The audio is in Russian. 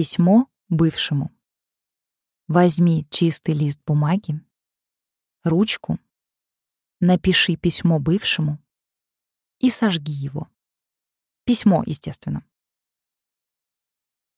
Письмо бывшему. Возьми чистый лист бумаги, ручку, напиши письмо бывшему и сожги его. Письмо, естественно.